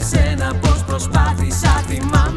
σένα πως προσπάθησα θυμάμαι